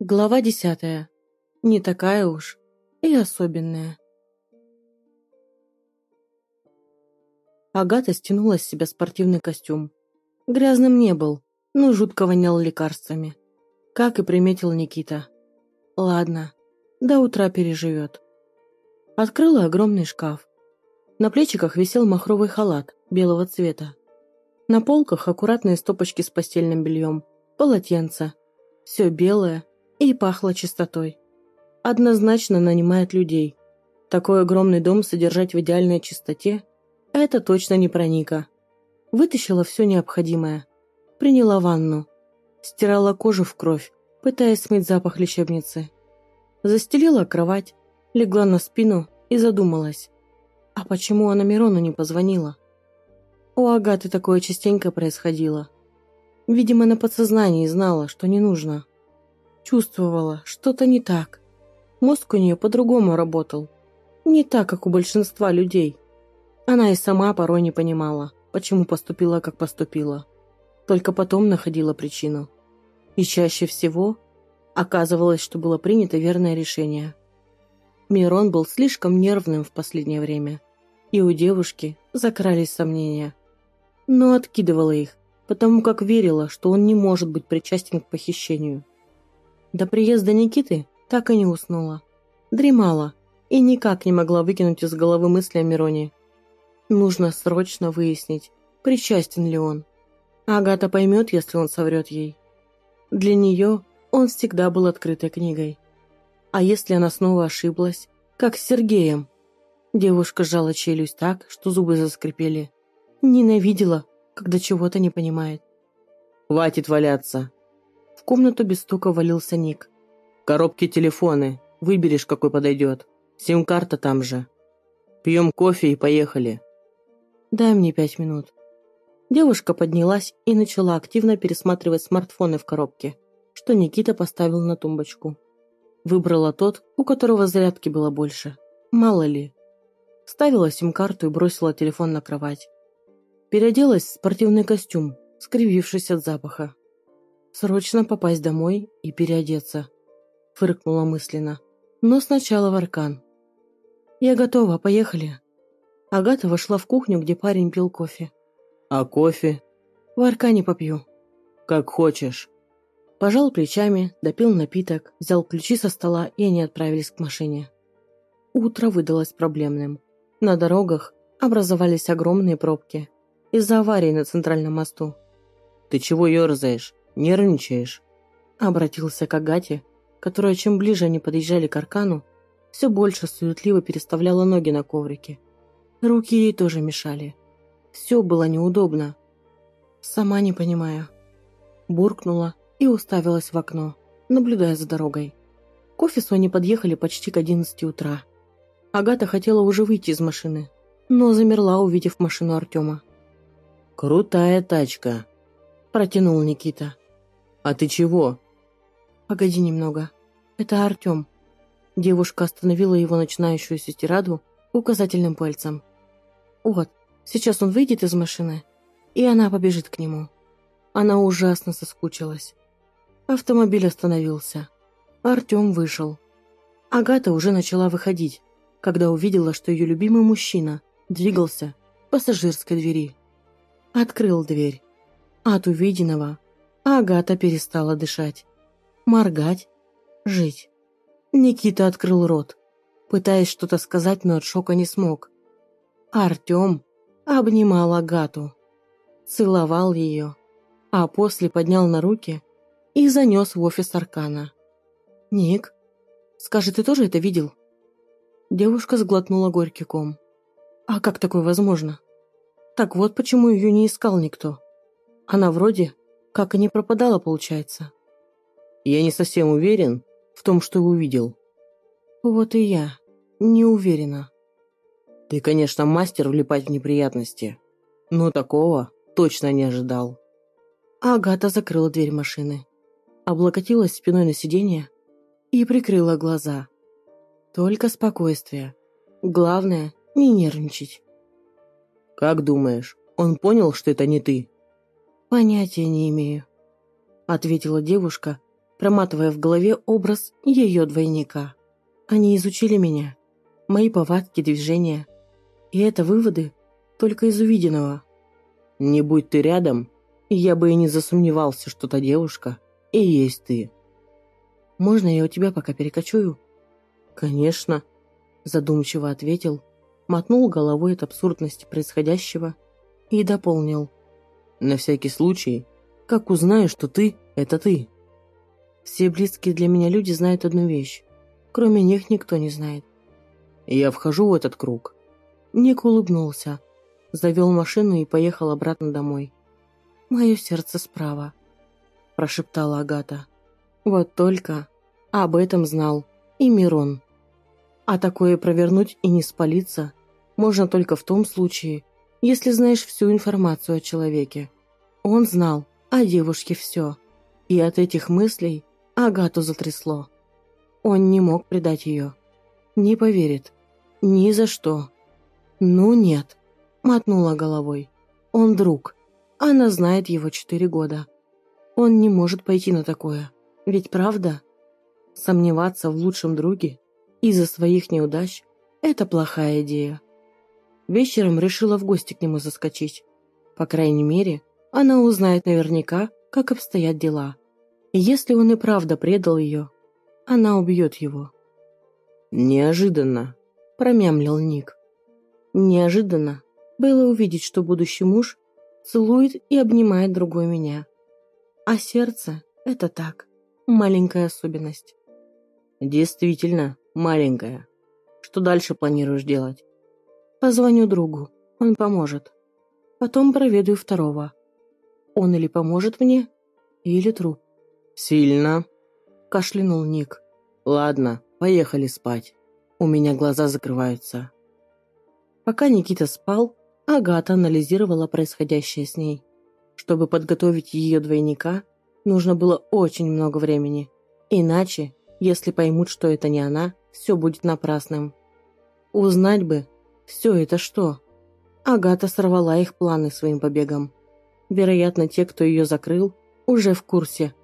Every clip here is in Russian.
Глава десятая. Не такая уж и особенная. Агата стянула с себя спортивный костюм. Грязным не был, но жутко вонял лекарствами. Как и приметил Никита. Ладно, до утра переживет. Открыла огромный шкаф. На плечиках висел махровый халат белого цвета. На полках аккуратные стопочки с постельным бельем, полотенца. Все белое и пахло чистотой. Однозначно нанимает людей. Такой огромный дом содержать в идеальной чистоте – это точно не про Ника. Вытащила все необходимое. Приняла ванну. Стирала кожу в кровь, пытаясь смыть запах лечебницы. Застелила кровать, легла на спину и задумалась. А почему она Мирону не позвонила? У Агаты такое частенько происходило. Видимо, на подсознании знала, что не нужно. Чувствовала, что-то не так. Мозг у нее по-другому работал. Не так, как у большинства людей. Она и сама порой не понимала, почему поступила, как поступила. Только потом находила причину. И чаще всего оказывалось, что было принято верное решение. Мирон был слишком нервным в последнее время, и у девушки закрались сомнения но откидывала их, потому как верила, что он не может быть причастен к похищению. До приезда Никиты так и не уснула. Дремала и никак не могла выкинуть из головы мысли о Мироне. Нужно срочно выяснить, причастен ли он. Агата поймет, если он соврет ей. Для нее он всегда был открытой книгой. А если она снова ошиблась, как с Сергеем? Девушка сжала челюсть так, что зубы заскрипели. Ненавидела, когда чего-то не понимает. «Хватит валяться!» В комнату без стука валился Ник. «Коробки телефоны. Выберешь, какой подойдет. Сим-карта там же. Пьем кофе и поехали». «Дай мне пять минут». Девушка поднялась и начала активно пересматривать смартфоны в коробке, что Никита поставил на тумбочку. Выбрала тот, у которого зарядки было больше. Мало ли. Ставила сим-карту и бросила телефон на кровать. Переоделась в спортивный костюм, скривившись от запаха. Срочно попасть домой и переодеться. Фыркнула мысленно. Но сначала в Аркан. «Я готова, поехали». Агата вошла в кухню, где парень пил кофе. «А кофе?» «В Аркане попью». «Как хочешь». Пожал плечами, допил напиток, взял ключи со стола, и они отправились к машине. Утро выдалось проблемным. На дорогах образовались огромные пробки из-за аварии на центральном мосту. «Ты чего ерзаешь? Нервничаешь?» Обратился к Агате, которая чем ближе они подъезжали к Аркану, все больше суетливо переставляла ноги на коврике. Руки ей тоже мешали. Все было неудобно. Сама не понимаю. Буркнула и уставилась в окно, наблюдая за дорогой. К офису они подъехали почти к одиннадцати утра. Агата хотела уже выйти из машины, но замерла, увидев машину Артема. «Крутая тачка», – протянул Никита. «А ты чего?» «Погоди немного. Это Артем». Девушка остановила его начинающуюся тираду указательным пальцем. «Вот, сейчас он выйдет из машины, и она побежит к нему». Она ужасно соскучилась. Автомобиль остановился. Артем вышел. Агата уже начала выходить, когда увидела, что ее любимый мужчина двигался к пассажирской двери. Открыл дверь. От увиденного Агата перестала дышать. Моргать. Жить. Никита открыл рот, пытаясь что-то сказать, но от шока не смог. Артем обнимал Агату, целовал ее, а после поднял на руки и занес в офис Аркана. «Ник, скажи, ты тоже это видел?» Девушка сглотнула горький ком. «А как такое возможно?» Так вот почему ее не искал никто. Она вроде как и не пропадала, получается. Я не совсем уверен в том, что увидел. Вот и я не уверена. Ты, конечно, мастер влипать в неприятности, но такого точно не ожидал. Агата закрыла дверь машины, облокотилась спиной на сиденье и прикрыла глаза. Только спокойствие. Главное, не нервничать. «Как думаешь, он понял, что это не ты?» «Понятия не имею», — ответила девушка, проматывая в голове образ ее двойника. «Они изучили меня, мои повадки, движения. И это выводы только из увиденного». «Не будь ты рядом, я бы и не засомневался, что та девушка и есть ты». «Можно я у тебя пока перекочую?» «Конечно», – задумчиво ответил, мотнул головой от абсурдности происходящего и дополнил. «На всякий случай, как узнаю, что ты – это ты?» «Все близкие для меня люди знают одну вещь. Кроме них никто не знает». «Я вхожу в этот круг». Ник улыбнулся, завел машину и поехал обратно домой. «Мое сердце справа», – прошептала Агата. «Вот только об этом знал и Мирон». А такое провернуть и не спалиться можно только в том случае, если знаешь всю информацию о человеке. Он знал о девушке все. И от этих мыслей Агату затрясло. Он не мог предать ее. Не поверит. Ни за что. Ну нет. Мотнула головой. Он друг. Она знает его четыре года. Он не может пойти на такое. Ведь правда? Сомневаться в лучшем друге из-за своих неудач – это плохая идея. Вечером решила в гости к нему заскочить. По крайней мере, она узнает наверняка, как обстоят дела. И если он и правда предал ее, она убьет его. «Неожиданно», – промямлил Ник. Неожиданно было увидеть, что будущий муж целует и обнимает другой меня. А сердце – это так, маленькая особенность. Действительно, маленькая. Что дальше планируешь делать? Позвоню другу, он поможет. Потом проведу второго. Он или поможет мне, или труп. Сильно? Кашлянул Ник. Ладно, поехали спать. У меня глаза закрываются. Пока Никита спал, Агата анализировала происходящее с ней. Чтобы подготовить ее двойника, нужно было очень много времени. Иначе если поймут, что это не она, все будет напрасным. Узнать бы, все это что? Агата сорвала их планы своим побегом. Вероятно, те, кто ее закрыл, уже в курсе,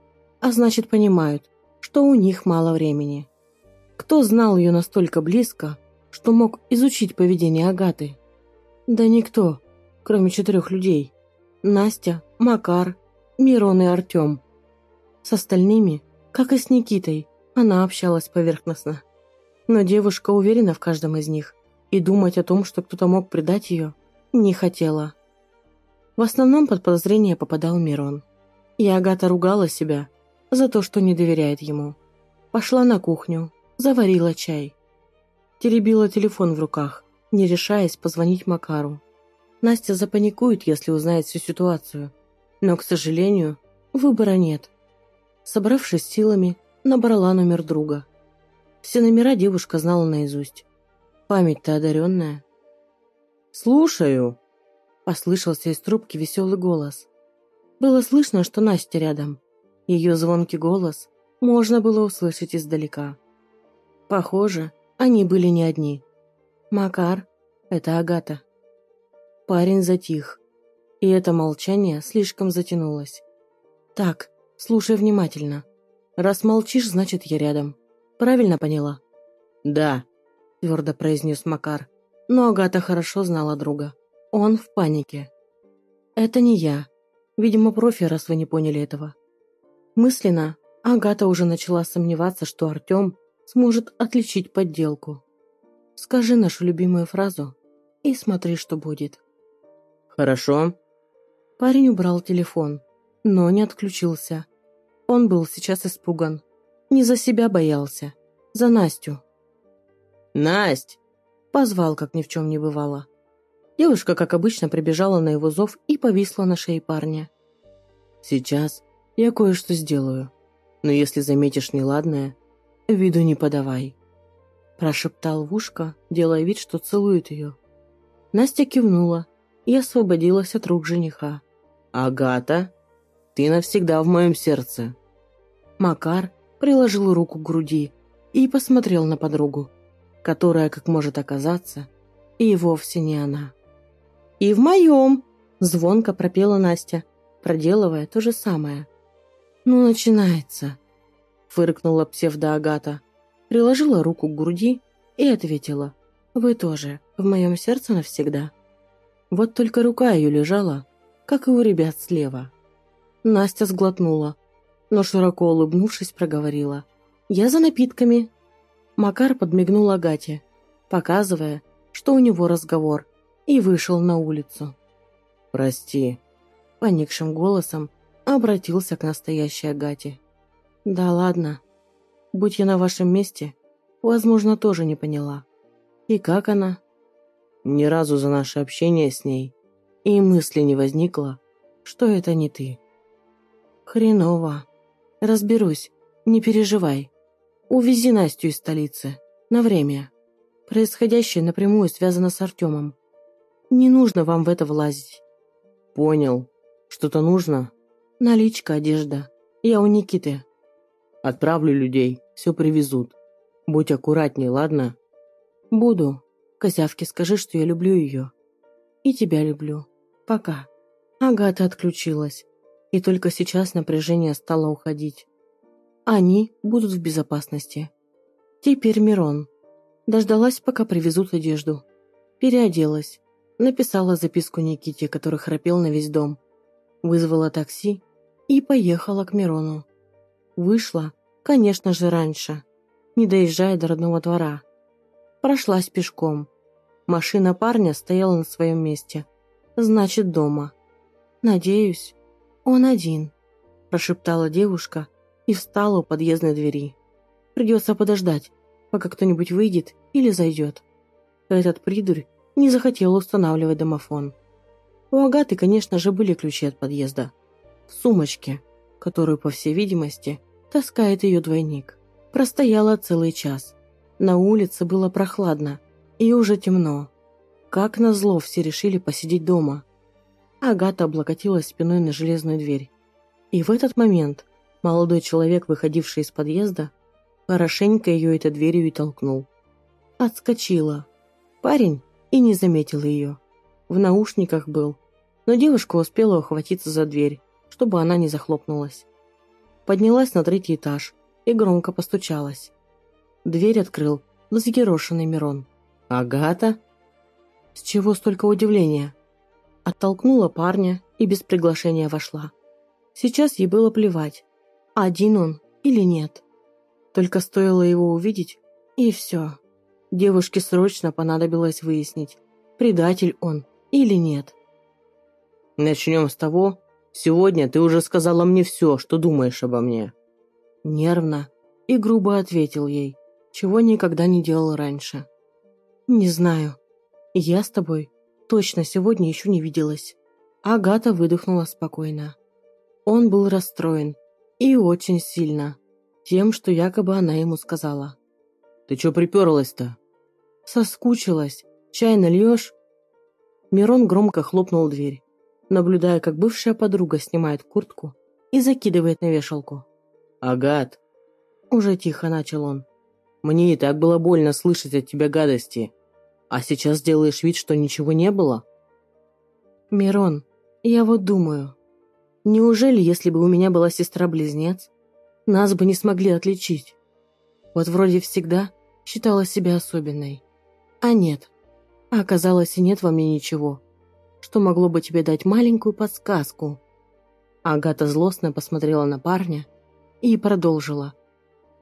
а значит понимают, что у них мало времени. Кто знал ее настолько близко, что мог изучить поведение Агаты? Да никто, кроме четырех людей. Настя, Макар, Мирон и Артем. С остальными, как и с Никитой, она общалась поверхностно. Но девушка уверена в каждом из них, и думать о том, что кто-то мог предать ее, не хотела. В основном под подозрение попадал Мирон. И Агата ругала себя за то, что не доверяет ему. Пошла на кухню, заварила чай. Теребила телефон в руках, не решаясь позвонить Макару. Настя запаникует, если узнает всю ситуацию. Но, к сожалению, выбора нет. Собравшись силами, набрала номер друга. Все номера девушка знала наизусть. Память-то одаренная. «Слушаю», — послышался из трубки веселый голос. Было слышно, что Настя рядом. Ее звонкий голос можно было услышать издалека. Похоже, они были не одни. Макар — это Агата. Парень затих, и это молчание слишком затянулось. «Так, слушай внимательно», Раз молчишь, значит, я рядом. Правильно поняла? Да, твердо произнес Макар. Но Агата хорошо знала друга. Он в панике. Это не я. Видимо, профи, раз вы не поняли этого. Мысленно Агата уже начала сомневаться, что Артем сможет отличить подделку. Скажи нашу любимую фразу и смотри, что будет. Хорошо. Парень убрал телефон, но не отключился. Он был сейчас испуган. Не за себя боялся. За Настю. «Насть!» Позвал, как ни в чем не бывало. Девушка, как обычно, прибежала на его зов и повисла на шее парня. «Сейчас я кое-что сделаю. Но если заметишь неладное, виду не подавай», прошептал в ушко, делая вид, что целует ее. Настя кивнула и освободилась от рук жениха. «Агата?» Ты навсегда в моем сердце». Макар приложил руку к груди и посмотрел на подругу, которая, как может оказаться, и вовсе не она. «И в моем!» – звонко пропела Настя, проделывая то же самое. «Ну, начинается», — фыркнула псевдоагата, приложила руку к груди и ответила. «Вы тоже, в моем сердце навсегда». Вот только рука ее лежала, как и у ребят слева. Настя сглотнула, но широко улыбнувшись проговорила. «Я за напитками». Макар подмигнул Агате, показывая, что у него разговор, и вышел на улицу. «Прости», — поникшим голосом обратился к настоящей Агате. «Да ладно. Будь я на вашем месте, возможно, тоже не поняла. И как она?» Ни разу за наше общение с ней и мысли не возникло, что это не ты. Хреново. Разберусь, не переживай. Увези Настю из столицы. На время. Происходящее напрямую связано с Артемом. Не нужно вам в это влазить. Понял. Что-то нужно? Наличка, одежда. Я у Никиты. Отправлю людей, все привезут. Будь аккуратней, ладно? Буду. Козявке скажи, что я люблю ее. И тебя люблю. Пока. Агата отключилась. И только сейчас напряжение стало уходить. Они будут в безопасности. Теперь Мирон. Дождалась, пока привезут одежду. Переоделась. Написала записку Никите, который храпел на весь дом. Вызвала такси и поехала к Мирону. Вышла, конечно же, раньше, не доезжая до родного двора. Прошлась пешком. Машина парня стояла на своем месте. Значит, дома. Надеюсь, «Он один», – прошептала девушка и встала у подъездной двери. «Придется подождать, пока кто-нибудь выйдет или зайдет». Этот придурь не захотел устанавливать домофон. У Агаты, конечно же, были ключи от подъезда. В сумочке, которую, по всей видимости, таскает ее двойник. Простояла целый час. На улице было прохладно и уже темно. Как назло все решили посидеть дома – Агата облокотилась спиной на железную дверь. И в этот момент молодой человек, выходивший из подъезда, хорошенько ее этой дверью и толкнул. Отскочила. Парень и не заметил ее. В наушниках был, но девушка успела ухватиться за дверь, чтобы она не захлопнулась. Поднялась на третий этаж и громко постучалась. Дверь открыл взъерошенный Мирон. «Агата?» С чего столько удивления? Оттолкнула парня и без приглашения вошла. Сейчас ей было плевать, один он или нет. Только стоило его увидеть, и все. Девушке срочно понадобилось выяснить, предатель он или нет. Начнем с того, сегодня ты уже сказала мне все, что думаешь обо мне. Нервно и грубо ответил ей, чего никогда не делал раньше. Не знаю, я с тобой Точно, сегодня еще не виделась. Агата выдохнула спокойно. Он был расстроен. И очень сильно. Тем, что якобы она ему сказала. «Ты че приперлась-то?» «Соскучилась. Чай нальешь?» Мирон громко хлопнул дверь, наблюдая, как бывшая подруга снимает куртку и закидывает на вешалку. «Агат!» Уже тихо начал он. «Мне и так было больно слышать от тебя гадости. А сейчас делаешь вид, что ничего не было? Мирон, я вот думаю, неужели, если бы у меня была сестра-близнец, нас бы не смогли отличить? Вот вроде всегда считала себя особенной. А нет. А оказалось, и нет во мне ничего, что могло бы тебе дать маленькую подсказку. Агата злостно посмотрела на парня и продолжила.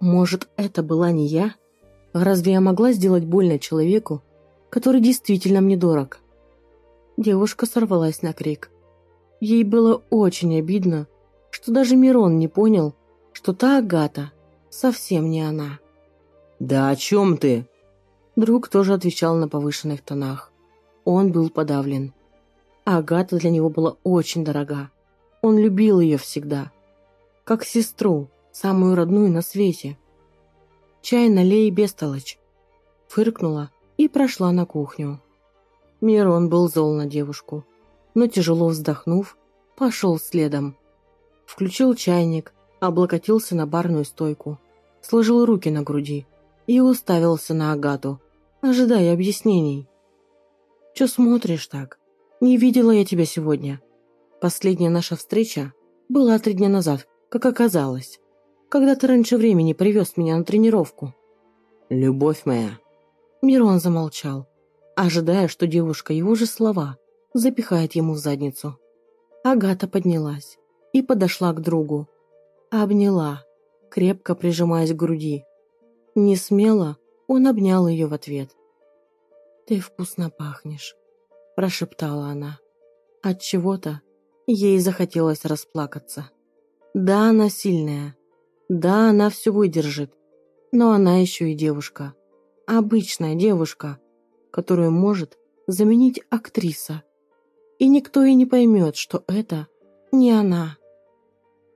Может, это была не я? Разве я могла сделать больно человеку, который действительно мне дорог. Девушка сорвалась на крик. Ей было очень обидно, что даже Мирон не понял, что та Агата совсем не она. «Да о чем ты?» Друг тоже отвечал на повышенных тонах. Он был подавлен. Агата для него была очень дорога. Он любил ее всегда. Как сестру, самую родную на свете. «Чай налей, бестолочь!» Фыркнула и прошла на кухню. Мирон был зол на девушку, но тяжело вздохнув, пошел следом. Включил чайник, облокотился на барную стойку, сложил руки на груди и уставился на Агату, ожидая объяснений. «Че смотришь так? Не видела я тебя сегодня». Последняя наша встреча была три дня назад, как оказалось, когда ты раньше времени привез меня на тренировку. Любовь моя. Мирон замолчал, ожидая, что девушка его же слова запихает ему в задницу. Агата поднялась и подошла к другу. Обняла, крепко прижимаясь к груди. Не смело он обнял ее в ответ. «Ты вкусно пахнешь», – прошептала она. От чего-то ей захотелось расплакаться. Да, она сильная. Да, она все выдержит. Но она еще и девушка. Обычная девушка, которую может заменить актриса. И никто и не поймет, что это не она.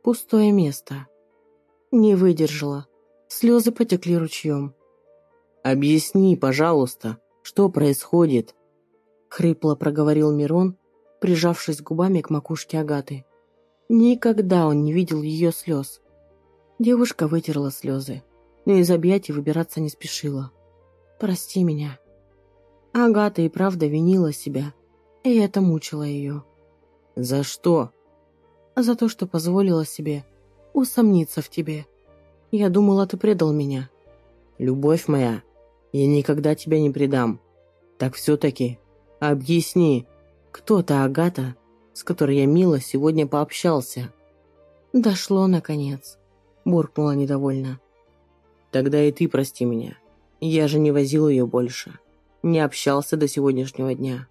Пустое место. Не выдержала. Слезы потекли ручьем. «Объясни, пожалуйста, что происходит?» Хрипло проговорил Мирон, прижавшись губами к макушке Агаты. Никогда он не видел ее слез. Девушка вытерла слезы, но из объятий выбираться не спешила. «Прости меня». Агата и правда винила себя, и это мучило ее. «За что?» «За то, что позволила себе усомниться в тебе. Я думала, ты предал меня». «Любовь моя, я никогда тебя не предам. Так все-таки объясни, кто та Агата, с которой я мило сегодня пообщался?» «Дошло, наконец», – буркнула недовольно. «Тогда и ты прости меня. Я же не возил ее больше. Не общался до сегодняшнего дня.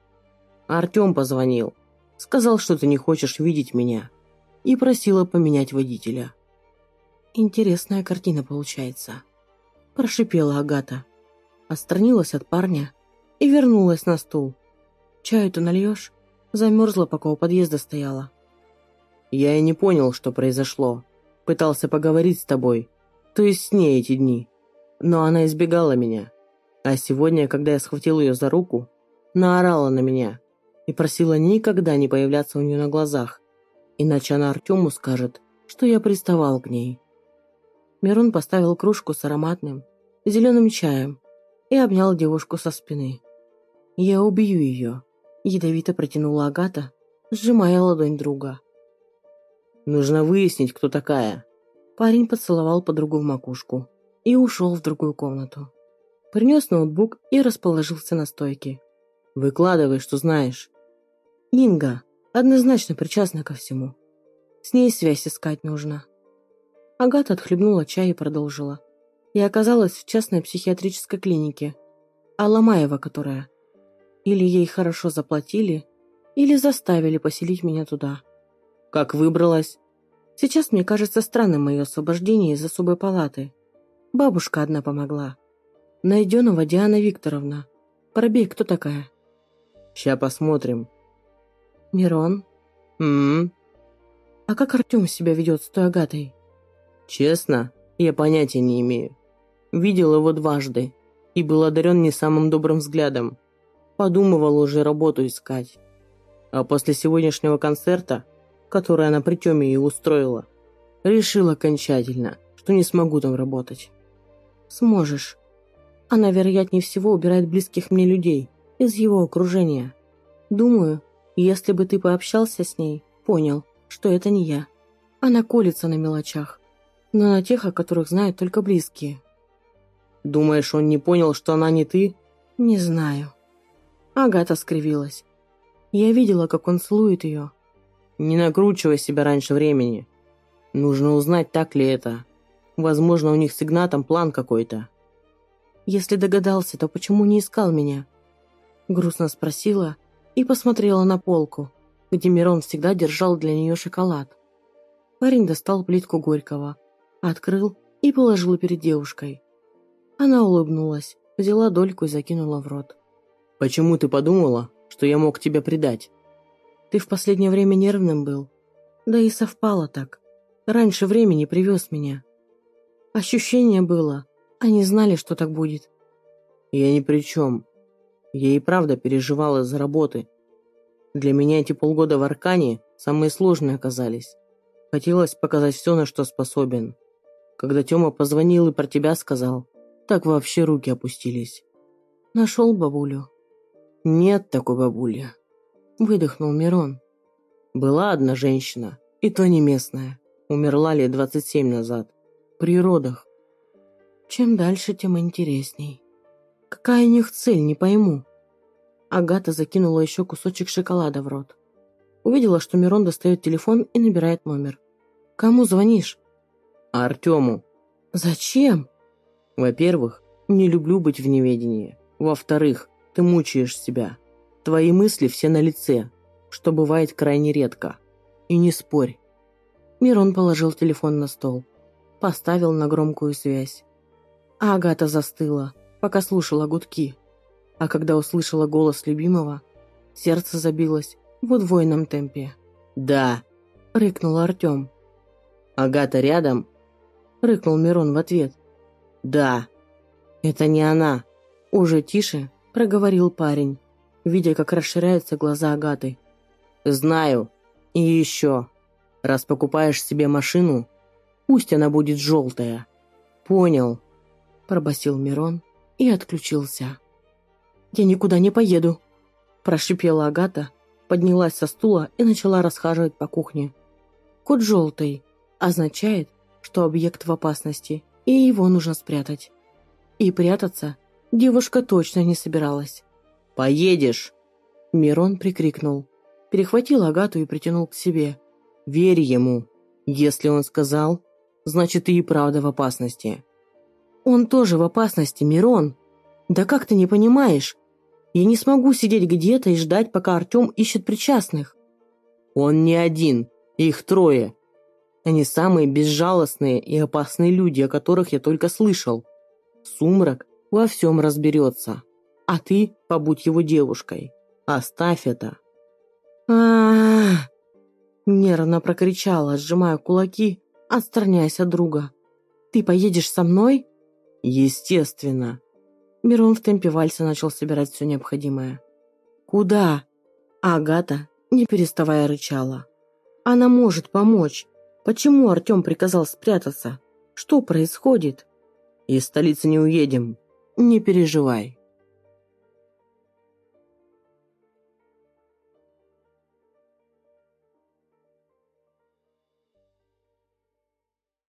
Артем позвонил. Сказал, что ты не хочешь видеть меня. И просила поменять водителя». «Интересная картина получается», – прошипела Агата. Отстранилась от парня и вернулась на стул. «Чаю-то нальешь?» Замерзла, пока у подъезда стояла. Я и не понял, что произошло. Пытался поговорить с тобой, то есть с ней эти дни. Но она избегала меня. А сегодня, когда я схватил ее за руку, наорала на меня и просила никогда не появляться у нее на глазах, иначе она Артему скажет, что я приставал к ней. Мирон поставил кружку с ароматным, зеленым чаем и обнял девушку со спины. «Я убью ее», Ядовито протянула Агата, сжимая ладонь друга. «Нужно выяснить, кто такая». Парень поцеловал подругу в макушку и ушел в другую комнату. Принес ноутбук и расположился на стойке. «Выкладывай, что знаешь». «Инга однозначно причастна ко всему. С ней связь искать нужно». Агата отхлебнула чай и продолжила. Я оказалась в частной психиатрической клинике. А Ломаева, которая. Или ей хорошо заплатили, или заставили поселить меня туда. Как выбралась? Сейчас мне кажется странным мое освобождение из особой палаты. Бабушка одна помогла. Найденова Диана Викторовна. Пробей, кто такая? Ща посмотрим. Мирон? М, А как Артем себя ведет с той Агатой? Честно, я понятия не имею. Видел его дважды и был одарен не самым добрым взглядом. Подумывал уже работу искать. А после сегодняшнего концерта, который она при Тёме и устроила, решил окончательно, что не смогу там работать. Сможешь. Она, вероятнее всего, убирает близких мне людей из его окружения. Думаю, если бы ты пообщался с ней, понял, что это не я. Она колется на мелочах, но на тех, о которых знают только близкие. Думаешь, он не понял, что она не ты? Не знаю. Агата скривилась. Я видела, как он целует ее. Не накручивай себя раньше времени. Нужно узнать, так ли это. Возможно, у них с Игнатом план какой-то. Если догадался, то почему не искал меня? Грустно спросила и посмотрела на полку, где Мирон всегда держал для нее шоколад. Парень достал плитку Горького, открыл и положил перед девушкой. Она улыбнулась, взяла дольку и закинула в рот. Почему ты подумала, что я мог тебя предать? Ты в последнее время нервным был. Да и совпало так. Раньше времени привез меня. Ощущение было. Они знали, что так будет. Я ни при чем. Я и правда переживала за работы. Для меня эти полгода в Аркане самые сложные оказались. Хотелось показать все, на что способен. Когда Тёма позвонил и про тебя сказал, так вообще руки опустились. Нашел бабулю. «Нет такой бабули», – выдохнул Мирон. Была одна женщина, и то не местная. Умерла лет 27 назад. При родах. Чем дальше, тем интересней. Какая у них цель, не пойму. Агата закинула еще кусочек шоколада в рот. Увидела, что Мирон достает телефон и набирает номер. «Кому звонишь?» «Артему». «Зачем?» «Во-первых, не люблю быть в неведении. Во-вторых, ты мучаешь себя. Твои мысли все на лице, что бывает крайне редко. И не спорь». Мирон положил телефон на стол. Поставил на громкую связь. А Агата застыла, пока слушала гудки. А когда услышала голос любимого, сердце забилось в удвоенном темпе. «Да», — рыкнул Артем. «Агата рядом?» — рыкнул Мирон в ответ. «Да». «Это не она». Уже тише проговорил парень, видя, как расширяются глаза Агаты. «Знаю. И еще. Раз покупаешь себе машину, пусть она будет желтая». «Понял», — пробасил Мирон и отключился. «Я никуда не поеду», – прошипела Агата, поднялась со стула и начала расхаживать по кухне. Код желтый означает, что объект в опасности, и его нужно спрятать. И прятаться девушка точно не собиралась. «Поедешь!» Мирон прикрикнул. Перехватил Агату и притянул к себе. «Верь ему. Если он сказал, значит, ты и правда в опасности». «Он тоже в опасности, Мирон. Да как ты не понимаешь? Я не смогу сидеть где-то и ждать, пока Артем ищет причастных. Он не один, их трое. Они самые безжалостные и опасные люди, о которых я только слышал. Сумрак во всем разберется. А ты побудь его девушкой. Оставь это. а, Нервно прокричала, сжимая кулаки, отстраняясь от друга. «Ты поедешь со мной?» «Естественно. Мирон в темпе вальса начал собирать все необходимое. «Куда?» Агата, не переставая, рычала. «Она может помочь. Почему Артем приказал спрятаться? Что происходит?» «Из столицы не уедем. Не переживай».